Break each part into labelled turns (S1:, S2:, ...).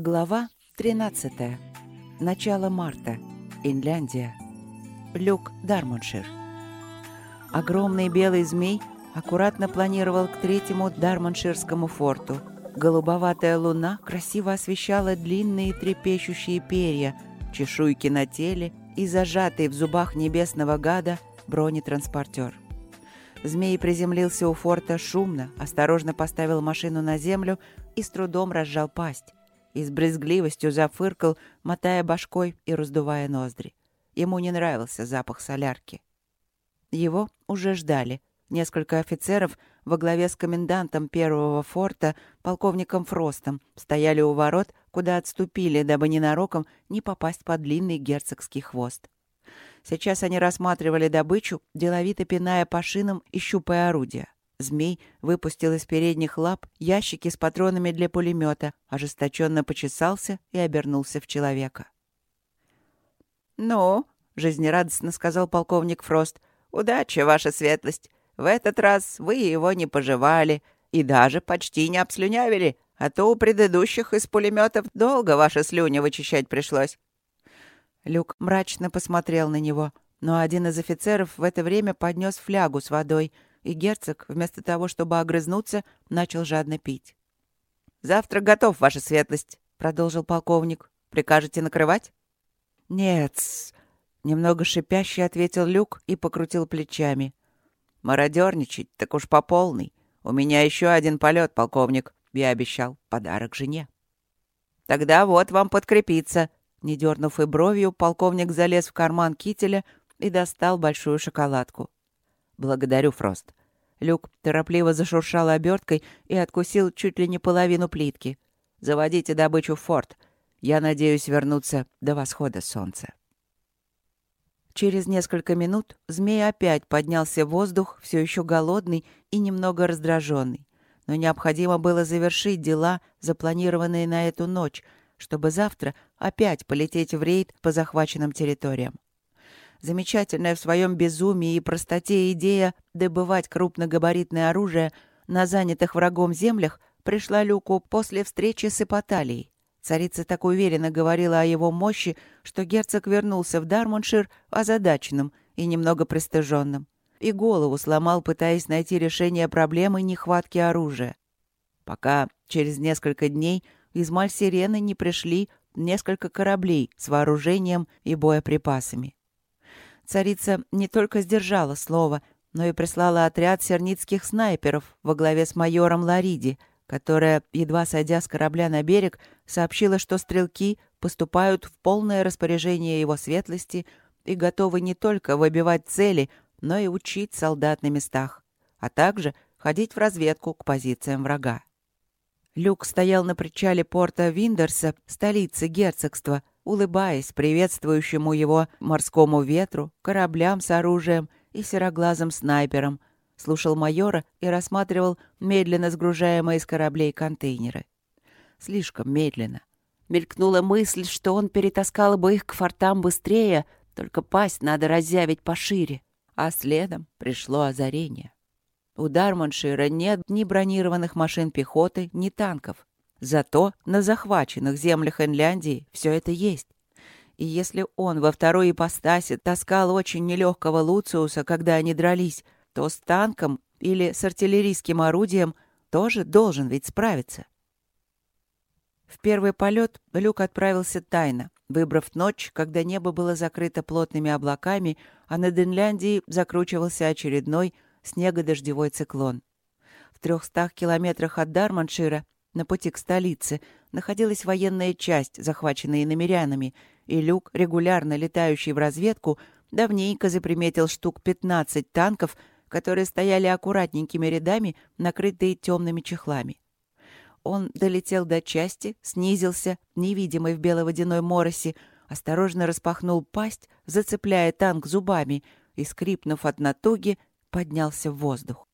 S1: Глава 13. Начало марта. Инляндия. Люк Дармоншир. Огромный белый змей аккуратно планировал к третьему Дармонширскому форту. Голубоватая луна красиво освещала длинные трепещущие перья, чешуйки на теле и зажатый в зубах небесного гада бронетранспортер. Змей приземлился у форта шумно, осторожно поставил машину на землю и с трудом разжал пасть и с брезгливостью зафыркал, мотая башкой и раздувая ноздри. Ему не нравился запах солярки. Его уже ждали. Несколько офицеров во главе с комендантом первого форта, полковником Фростом, стояли у ворот, куда отступили, дабы ненароком не попасть под длинный герцогский хвост. Сейчас они рассматривали добычу, деловито пиная по шинам и щупая орудия. Змей выпустил из передних лап ящики с патронами для пулемета, ожесточенно почесался и обернулся в человека.
S2: «Ну», — жизнерадостно сказал полковник Фрост, — «удачи, ваша светлость. В этот раз вы его не пожевали и даже почти не обслюнявили, а то у предыдущих из пулеметов долго ваши слюни вычищать пришлось».
S1: Люк мрачно посмотрел на него, но один из офицеров в это время поднес флягу с водой — и герцог, вместо того, чтобы огрызнуться, начал жадно пить.
S2: «Завтра готов, ваша светлость», — продолжил полковник. «Прикажете накрывать?»
S1: «Нет», — немного шипяще ответил Люк и покрутил плечами.
S2: «Мародерничать, так уж по полной. У меня еще один полет, полковник. Я обещал подарок жене». «Тогда вот вам подкрепиться». Не дернув и бровью, полковник залез в карман кителя и достал большую шоколадку.
S1: «Благодарю, Фрост». Люк торопливо зашуршал оберткой и откусил чуть ли не половину плитки. «Заводите добычу в форт. Я надеюсь вернуться до восхода солнца». Через несколько минут змей опять поднялся в воздух, все еще голодный и немного раздраженный. Но необходимо было завершить дела, запланированные на эту ночь, чтобы завтра опять полететь в рейд по захваченным территориям. Замечательная в своем безумии и простоте идея добывать крупногабаритное оружие на занятых врагом землях пришла Люку после встречи с Ипоталией. Царица так уверенно говорила о его мощи, что герцог вернулся в Дармоншир озадаченным и немного пристыженным. И голову сломал, пытаясь найти решение проблемы нехватки оружия. Пока через несколько дней из Мальсирены не пришли несколько кораблей с вооружением и боеприпасами. Царица не только сдержала слово, но и прислала отряд серницких снайперов во главе с майором Лариди, которая, едва сойдя с корабля на берег, сообщила, что стрелки поступают в полное распоряжение его светлости и готовы не только выбивать цели, но и учить солдат на местах, а также ходить в разведку к позициям врага. Люк стоял на причале порта Виндерса, столицы герцогства, улыбаясь приветствующему его морскому ветру, кораблям с оружием и сероглазым снайпером, слушал майора и рассматривал медленно сгружаемые из кораблей контейнеры. Слишком медленно. Мелькнула мысль, что он перетаскал бы их к фортам быстрее, только пасть надо разъявить пошире. А следом пришло озарение. У Дарманшира нет ни бронированных машин пехоты, ни танков. Зато на захваченных землях Инляндии все это есть. И если он во второй ипостаси таскал очень нелегкого Луциуса, когда они дрались, то с танком или с артиллерийским орудием тоже должен ведь справиться. В первый полет Люк отправился тайно, выбрав ночь, когда небо было закрыто плотными облаками, а над Инляндией закручивался очередной снегодождевой циклон. В трехстах километрах от Дарманшира на пути к столице находилась военная часть, захваченная намерянами, и Люк, регулярно летающий в разведку, давненько заприметил штук 15 танков, которые стояли аккуратненькими рядами, накрытые темными чехлами. Он долетел до части, снизился, невидимый в беловодяной моросе, осторожно распахнул пасть, зацепляя танк зубами, и, скрипнув от натуги, поднялся в воздух.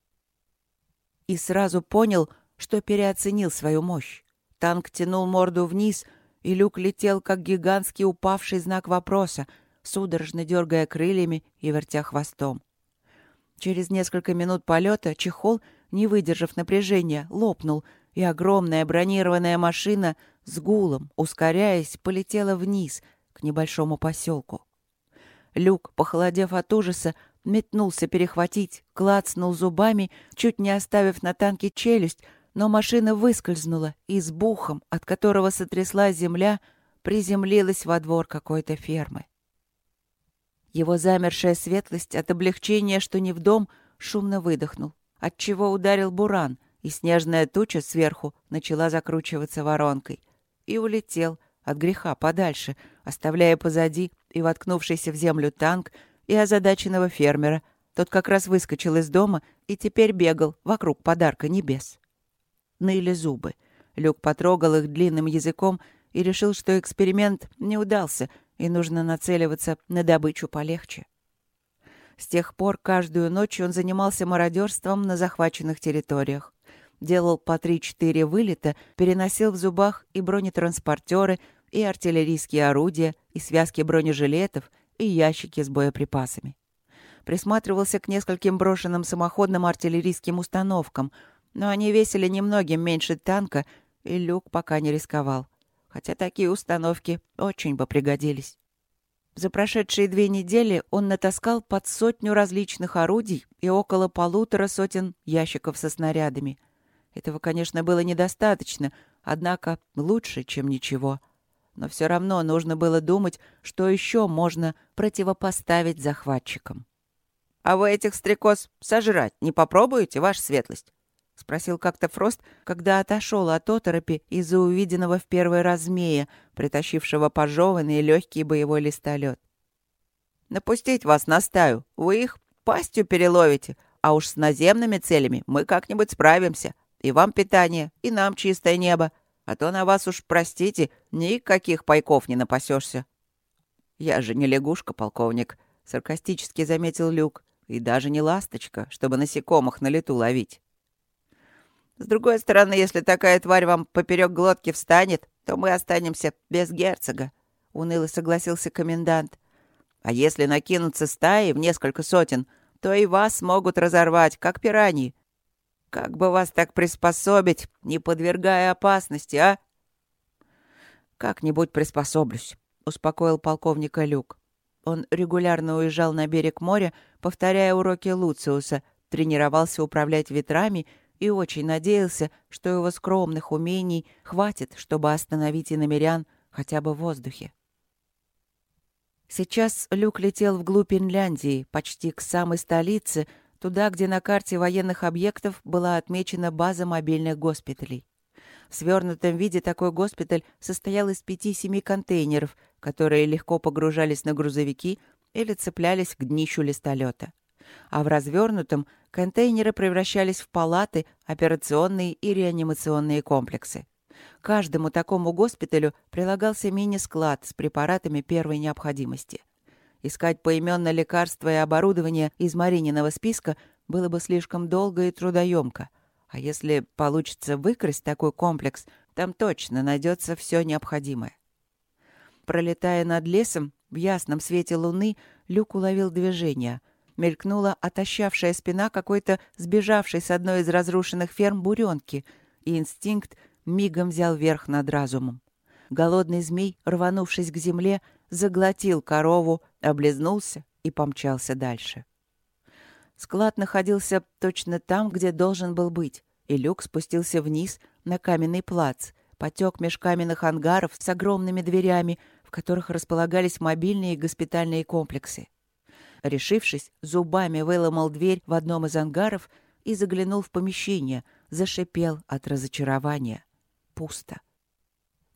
S1: И сразу понял — что переоценил свою мощь. Танк тянул морду вниз, и люк летел, как гигантский упавший знак вопроса, судорожно дергая крыльями и вертя хвостом. Через несколько минут полета чехол, не выдержав напряжения, лопнул, и огромная бронированная машина с гулом, ускоряясь, полетела вниз, к небольшому поселку. Люк, похолодев от ужаса, метнулся перехватить, клацнул зубами, чуть не оставив на танке челюсть, но машина выскользнула и с бухом, от которого сотряслась земля, приземлилась во двор какой-то фермы. Его замершая светлость от облегчения, что не в дом, шумно выдохнул, отчего ударил буран, и снежная туча сверху начала закручиваться воронкой. И улетел от греха подальше, оставляя позади и воткнувшийся в землю танк, и озадаченного фермера. Тот как раз выскочил из дома и теперь бегал вокруг подарка небес. Ныли зубы. Люк потрогал их длинным языком и решил, что эксперимент не удался, и нужно нацеливаться на добычу полегче. С тех пор каждую ночь он занимался мародерством на захваченных территориях. Делал по 3-4 вылета, переносил в зубах и бронетранспортеры, и артиллерийские орудия, и связки бронежилетов, и ящики с боеприпасами. Присматривался к нескольким брошенным самоходным артиллерийским установкам, но они весили немногим меньше танка, и Люк пока не рисковал. Хотя такие установки очень бы пригодились. За прошедшие две недели он натаскал под сотню различных орудий и около полутора сотен ящиков со снарядами. Этого, конечно, было недостаточно, однако лучше, чем ничего. Но все равно нужно было думать, что еще можно противопоставить захватчикам. «А вы этих стрекоз сожрать не попробуете, ваша светлость?» — спросил как-то Фрост, когда отошел от оторопи из-за увиденного в первый раз змея, притащившего пожеванный легкий боевой листолет. «Напустить вас на стаю. Вы их пастью переловите, а уж с наземными целями мы как-нибудь справимся. И вам питание, и нам чистое небо. А то на вас уж, простите, никаких пайков не напасешься». «Я же не лягушка, полковник», — саркастически заметил Люк. «И даже не ласточка, чтобы насекомых на лету ловить». С другой стороны, если такая тварь вам поперек глотки встанет, то мы останемся без герцога», — уныло согласился комендант. «А если накинуться стаи в несколько сотен, то и вас могут разорвать, как пираньи. Как бы вас так приспособить, не подвергая опасности, а?» «Как-нибудь приспособлюсь», — успокоил полковника Люк. Он регулярно уезжал на берег моря, повторяя уроки Луциуса, тренировался управлять ветрами — и очень надеялся, что его скромных умений хватит, чтобы остановить иномерян хотя бы в воздухе. Сейчас Люк летел вглубь Финляндии, почти к самой столице, туда, где на карте военных объектов была отмечена база мобильных госпиталей. В свернутом виде такой госпиталь состоял из пяти-семи контейнеров, которые легко погружались на грузовики или цеплялись к днищу листолета. А в развернутом Контейнеры превращались в палаты, операционные и реанимационные комплексы. Каждому такому госпиталю прилагался мини-склад с препаратами первой необходимости. Искать поименно лекарства и оборудование из Марининого списка было бы слишком долго и трудоемко. А если получится выкрасть такой комплекс, там точно найдется все необходимое. Пролетая над лесом, в ясном свете луны Люк уловил движение — мелькнула отощавшая спина какой-то сбежавшей с одной из разрушенных ферм буренки, и инстинкт мигом взял верх над разумом. Голодный змей, рванувшись к земле, заглотил корову, облизнулся и помчался дальше. Склад находился точно там, где должен был быть, и люк спустился вниз на каменный плац, потек меж каменных ангаров с огромными дверями, в которых располагались мобильные и госпитальные комплексы. Решившись, зубами выломал дверь в одном из ангаров и заглянул в помещение, зашипел от разочарования. Пусто.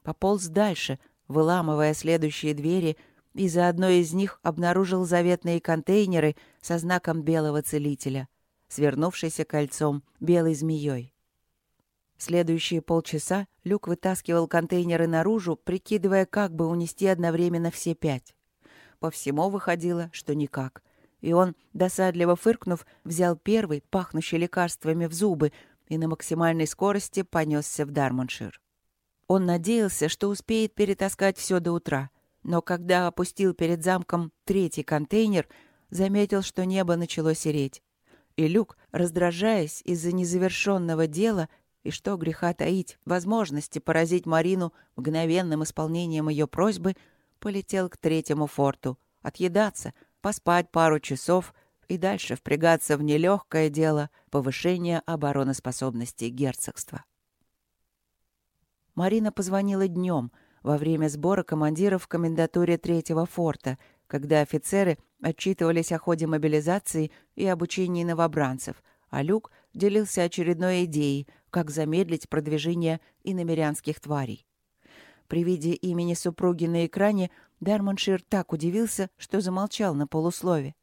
S1: Пополз дальше, выламывая следующие двери, и за одной из них обнаружил заветные контейнеры со знаком белого целителя, свернувшийся кольцом белой змеей. Следующие полчаса Люк вытаскивал контейнеры наружу, прикидывая, как бы унести одновременно все пять. По всему выходило, что никак. И он, досадливо фыркнув, взял первый, пахнущий лекарствами в зубы, и на максимальной скорости понесся в Дармоншир. Он надеялся, что успеет перетаскать все до утра, но когда опустил перед замком третий контейнер, заметил, что небо начало сереть. И Люк, раздражаясь из-за незавершенного дела, и что греха таить, возможности поразить Марину мгновенным исполнением ее просьбы, полетел к третьему форту, отъедаться, поспать пару часов и дальше впрягаться в нелегкое дело повышения обороноспособности герцогства. Марина позвонила днем, во время сбора командиров в комендатуре третьего форта, когда офицеры отчитывались о ходе мобилизации и обучении новобранцев, а Люк делился очередной идеей, как замедлить продвижение иномерянских тварей. При виде имени супруги на экране Дармоншир так удивился, что замолчал на полуслове.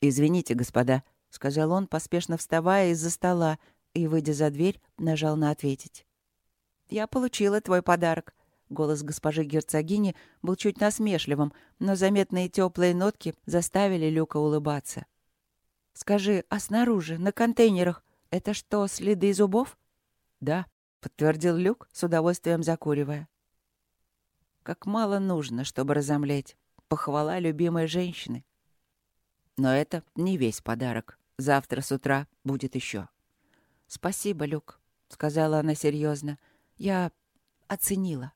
S1: «Извините, господа», — сказал он, поспешно вставая из-за стола, и, выйдя за дверь, нажал на «ответить». «Я получила твой подарок». Голос госпожи герцогини был чуть насмешливым, но заметные теплые нотки заставили Люка улыбаться. «Скажи, а снаружи, на контейнерах, это что, следы зубов?» «Да», — подтвердил Люк, с удовольствием закуривая. «Как мало нужно, чтобы разомлеть. Похвала любимой женщины. Но это не весь подарок. Завтра с утра будет еще. «Спасибо, Люк», — сказала она серьезно. «Я оценила».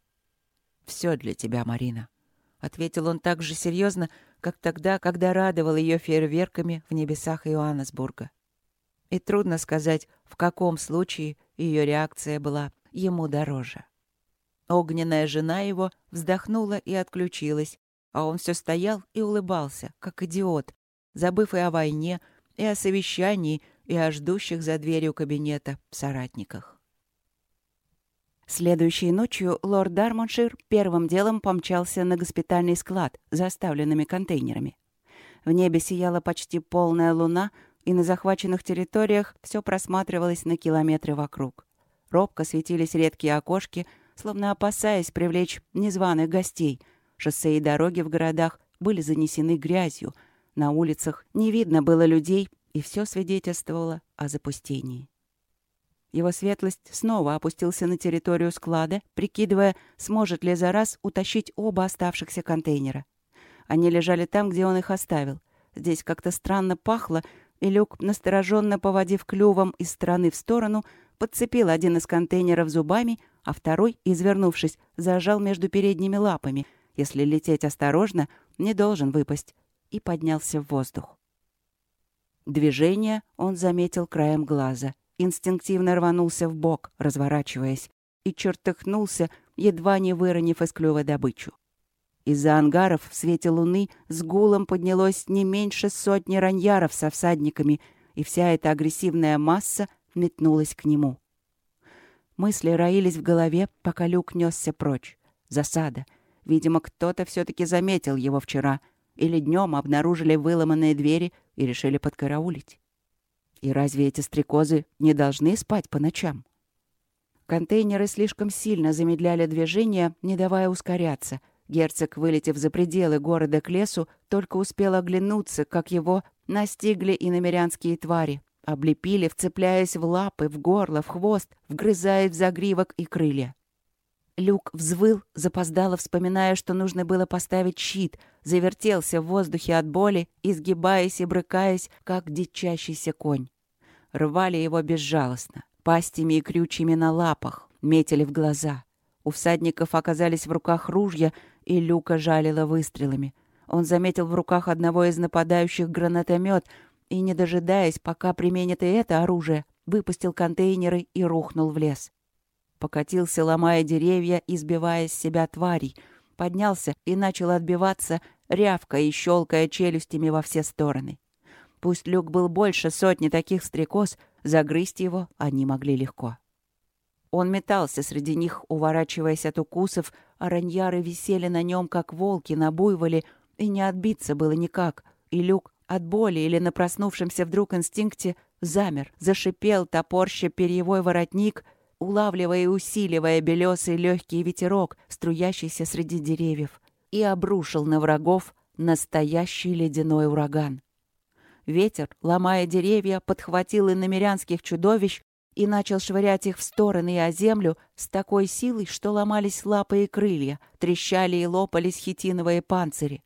S1: «Все для тебя, Марина», — ответил он так же серьезно, как тогда, когда радовал ее фейерверками в небесах Иоаннесбурга. И трудно сказать, в каком случае ее реакция была ему дороже. Огненная жена его вздохнула и отключилась, а он все стоял и улыбался, как идиот, забыв и о войне, и о совещании, и о ждущих за дверью кабинета соратниках. Следующей ночью лорд Дармоншир первым делом помчался на госпитальный склад, заставленными контейнерами. В небе сияла почти полная луна, и на захваченных территориях все просматривалось на километры вокруг. Робко светились редкие окошки, словно опасаясь привлечь незваных гостей. Шоссе и дороги в городах были занесены грязью — на улицах не видно было людей, и все свидетельствовало о запустении. Его светлость снова опустился на территорию склада, прикидывая, сможет ли за раз утащить оба оставшихся контейнера. Они лежали там, где он их оставил. Здесь как-то странно пахло, и Люк, настороженно поводив клювом из стороны в сторону, подцепил один из контейнеров зубами, а второй, извернувшись, зажал между передними лапами. Если лететь осторожно, не должен выпасть и поднялся в воздух. Движение он заметил краем глаза, инстинктивно рванулся в бок, разворачиваясь, и чертыхнулся, едва не выронив из клюва добычу. Из-за ангаров в свете луны с гулом поднялось не меньше сотни раньяров со всадниками, и вся эта агрессивная масса метнулась к нему. Мысли роились в голове, пока Люк несся прочь. Засада. Видимо, кто-то все-таки заметил его вчера — или днем обнаружили выломанные двери и решили подкараулить. И разве эти стрекозы не должны спать по ночам? Контейнеры слишком сильно замедляли движение, не давая ускоряться. Герцог, вылетев за пределы города к лесу, только успел оглянуться, как его настигли иномерянские твари. Облепили, вцепляясь в лапы, в горло, в хвост, вгрызая в загривок и крылья. Люк взвыл, запоздало вспоминая, что нужно было поставить щит, завертелся в воздухе от боли, изгибаясь и брыкаясь, как дичащийся конь. Рвали его безжалостно, пастями и крючьями на лапах, метили в глаза. У всадников оказались в руках ружья, и Люка жалила выстрелами. Он заметил в руках одного из нападающих гранатомет и, не дожидаясь, пока применит и это оружие, выпустил контейнеры и рухнул в лес. Покатился, ломая деревья, избивая с себя тварей. Поднялся и начал отбиваться, рявкая и щелкая челюстями во все стороны. Пусть люк был больше сотни таких стрекоз, загрызть его они могли легко. Он метался среди них, уворачиваясь от укусов, а раньяры висели на нем, как волки на буйволе, и не отбиться было никак. И люк от боли или на проснувшемся вдруг инстинкте замер, зашипел, топорща перьевой воротник — улавливая и усиливая белесый легкий ветерок, струящийся среди деревьев, и обрушил на врагов настоящий ледяной ураган. Ветер, ломая деревья, подхватил иномерянских чудовищ и начал швырять их в стороны и о землю с такой силой, что ломались лапы и крылья, трещали и лопались хитиновые панцири.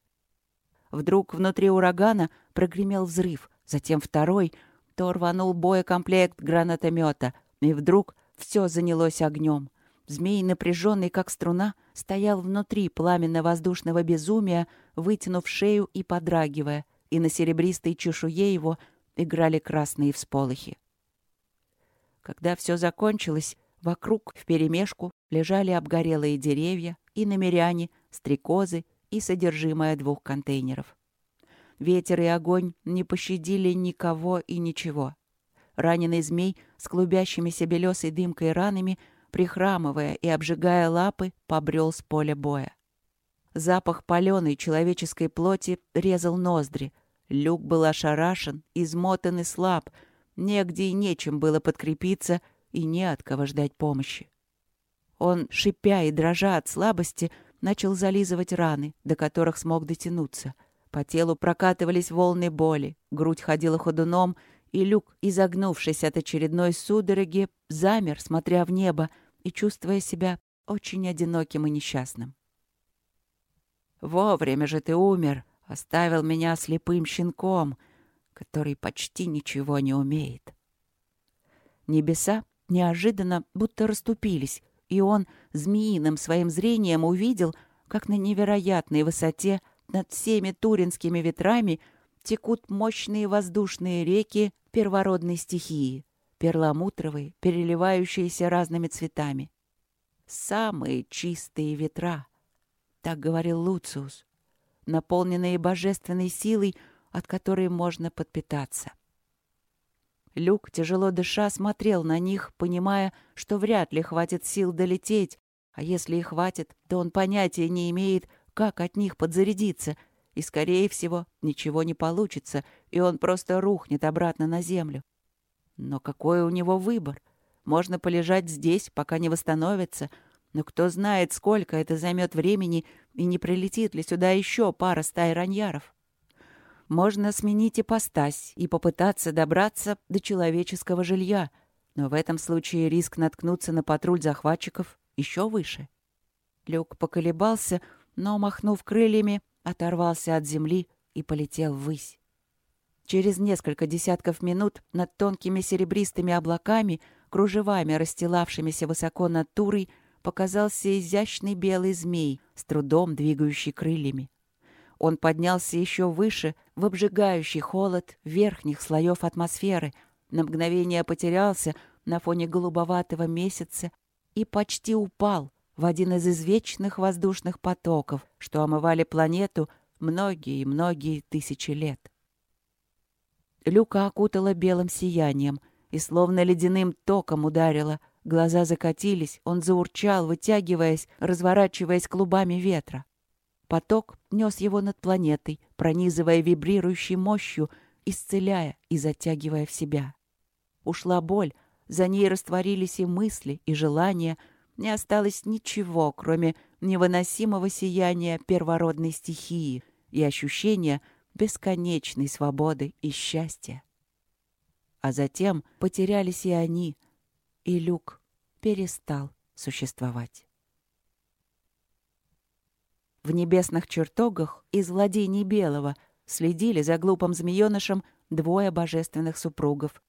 S1: Вдруг внутри урагана прогремел взрыв, затем второй, то рванул боекомплект гранатомета, и вдруг все занялось огнем. Змей, напряженный как струна, стоял внутри пламенно-воздушного безумия, вытянув шею и подрагивая, и на серебристой чешуе его играли красные всполохи. Когда все закончилось, вокруг вперемешку лежали обгорелые деревья и намеряне, стрекозы и содержимое двух контейнеров. Ветер и огонь не пощадили никого и ничего. Раненый змей с клубящимися белесой дымкой ранами прихрамывая и обжигая лапы, побрел с поля боя. Запах паленой человеческой плоти резал ноздри. Люк был ошарашен, измотан и слаб. Негде и нечем было подкрепиться, и не от кого ждать помощи. Он, шипя и дрожа от слабости, начал зализывать раны, до которых смог дотянуться. По телу прокатывались волны боли, грудь ходила ходуном, и Люк, изогнувшись от очередной судороги, замер, смотря в небо и чувствуя себя очень одиноким и несчастным. «Вовремя же ты умер, оставил меня слепым щенком, который почти ничего не умеет». Небеса неожиданно будто расступились, и он змеиным своим зрением увидел, как на невероятной высоте над всеми туринскими ветрами текут мощные воздушные реки первородной стихии, перламутровые, переливающиеся разными цветами. «Самые чистые ветра», — так говорил Луциус, наполненные божественной силой, от которой можно подпитаться. Люк, тяжело дыша, смотрел на них, понимая, что вряд ли хватит сил долететь, а если и хватит, то он понятия не имеет, как от них подзарядиться — и, скорее всего, ничего не получится, и он просто рухнет обратно на землю. Но какой у него выбор? Можно полежать здесь, пока не восстановится, но кто знает, сколько это займет времени, и не прилетит ли сюда еще пара стай раньяров. Можно сменить ипостась и попытаться добраться до человеческого жилья, но в этом случае риск наткнуться на патруль захватчиков еще выше. Люк поколебался, но, махнув крыльями, оторвался от земли и полетел ввысь. Через несколько десятков минут над тонкими серебристыми облаками, кружевами расстилавшимися высоко над Турой, показался изящный белый змей, с трудом двигающий крыльями. Он поднялся еще выше, в обжигающий холод верхних слоев атмосферы, на мгновение потерялся на фоне голубоватого месяца и почти упал — в один из извечных воздушных потоков, что омывали планету многие и многие тысячи лет. Люка окутала белым сиянием и словно ледяным током ударила. Глаза закатились, он заурчал, вытягиваясь, разворачиваясь клубами ветра. Поток нес его над планетой, пронизывая вибрирующей мощью, исцеляя и затягивая в себя. Ушла боль, за ней растворились и мысли, и желания, не осталось ничего, кроме невыносимого сияния первородной стихии и ощущения бесконечной свободы и счастья. А затем потерялись и они, и Люк перестал существовать. В небесных чертогах из владений Белого следили за глупым змеенышем двое божественных супругов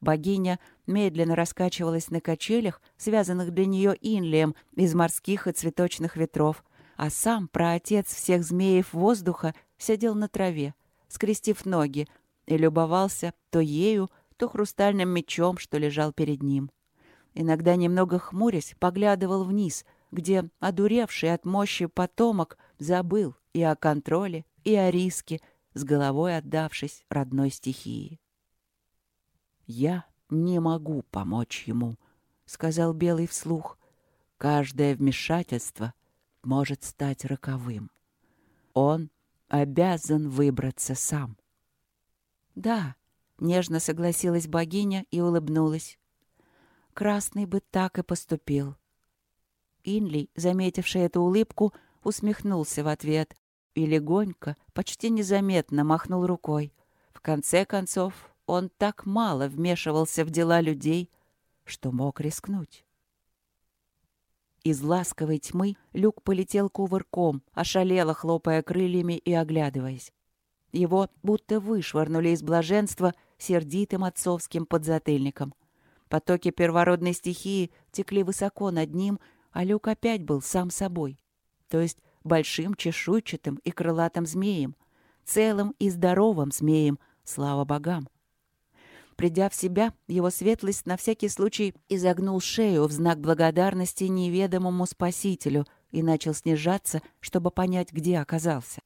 S1: Богиня медленно раскачивалась на качелях, связанных для нее инлием из морских и цветочных ветров, а сам праотец всех змеев воздуха сидел на траве, скрестив ноги, и любовался то ею, то хрустальным мечом, что лежал перед ним. Иногда, немного хмурясь, поглядывал вниз, где, одуревший от мощи потомок, забыл и о контроле, и о риске, с головой отдавшись родной стихии. «Я не могу помочь ему», — сказал Белый вслух. «Каждое вмешательство может стать роковым. Он обязан выбраться сам». «Да», — нежно согласилась богиня и улыбнулась. «Красный бы так и поступил». Инли, заметивший эту улыбку, усмехнулся в ответ и легонько, почти незаметно махнул рукой. В конце концов, он так мало вмешивался в дела людей, что мог рискнуть. Из ласковой тьмы Люк полетел кувырком, ошалело хлопая крыльями и оглядываясь. Его будто вышвырнули из блаженства сердитым отцовским подзатыльником. Потоки первородной стихии текли высоко над ним, а Люк опять был сам собой. То есть большим чешуйчатым и крылатым змеем, целым и здоровым змеем, слава богам. Придя в себя, его светлость на всякий случай изогнул шею в знак благодарности неведомому спасителю и начал снижаться, чтобы понять, где оказался.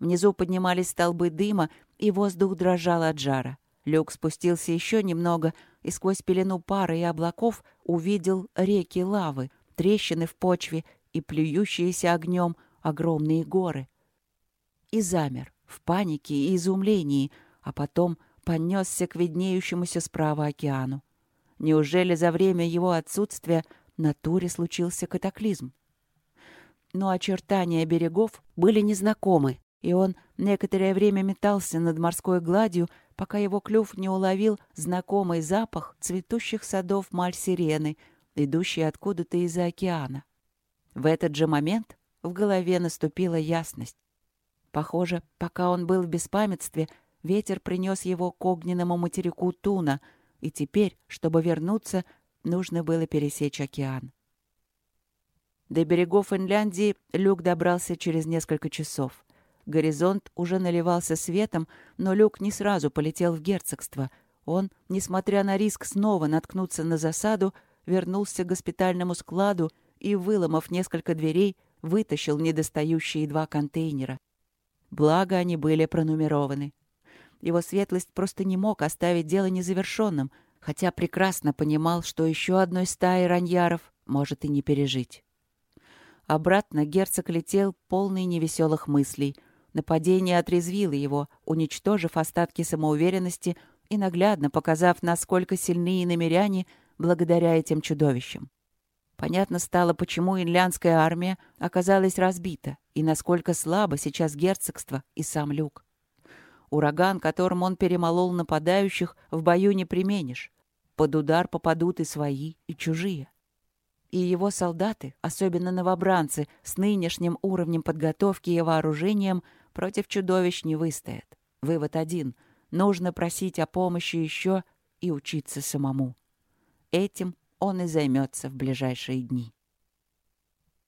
S1: Внизу поднимались столбы дыма, и воздух дрожал от жара. Люк спустился еще немного и сквозь пелену пары и облаков увидел реки лавы, трещины в почве и плюющиеся огнем огромные горы. И замер в панике и изумлении, а потом понесся к виднеющемуся справа океану. Неужели за время его отсутствия на туре случился катаклизм? Но очертания берегов были незнакомы, и он некоторое время метался над морской гладью, пока его клюв не уловил знакомый запах цветущих садов Маль-Сирены, идущий откуда-то из-за океана. В этот же момент в голове наступила ясность. Похоже, пока он был в беспамятстве, ветер принес его к огненному материку Туна, и теперь, чтобы вернуться, нужно было пересечь океан. До берегов Финляндии Люк добрался через несколько часов. Горизонт уже наливался светом, но Люк не сразу полетел в герцогство. Он, несмотря на риск снова наткнуться на засаду, вернулся к госпитальному складу и, выломав несколько дверей, вытащил недостающие два контейнера. Благо, они были пронумерованы. Его светлость просто не мог оставить дело незавершенным, хотя прекрасно понимал, что еще одной стаи раньяров может и не пережить. Обратно герцог летел полный невеселых мыслей — Нападение отрезвило его, уничтожив остатки самоуверенности и наглядно показав, насколько сильны иномеряне благодаря этим чудовищам. Понятно стало, почему инлянская армия оказалась разбита и насколько слабо сейчас герцогство и сам Люк. Ураган, которым он перемолол нападающих, в бою не применишь. Под удар попадут и свои, и чужие. И его солдаты, особенно новобранцы, с нынешним уровнем подготовки и вооружением – против чудовищ не выстоят. Вывод один. Нужно просить о помощи еще и учиться самому. Этим он и займется в ближайшие дни.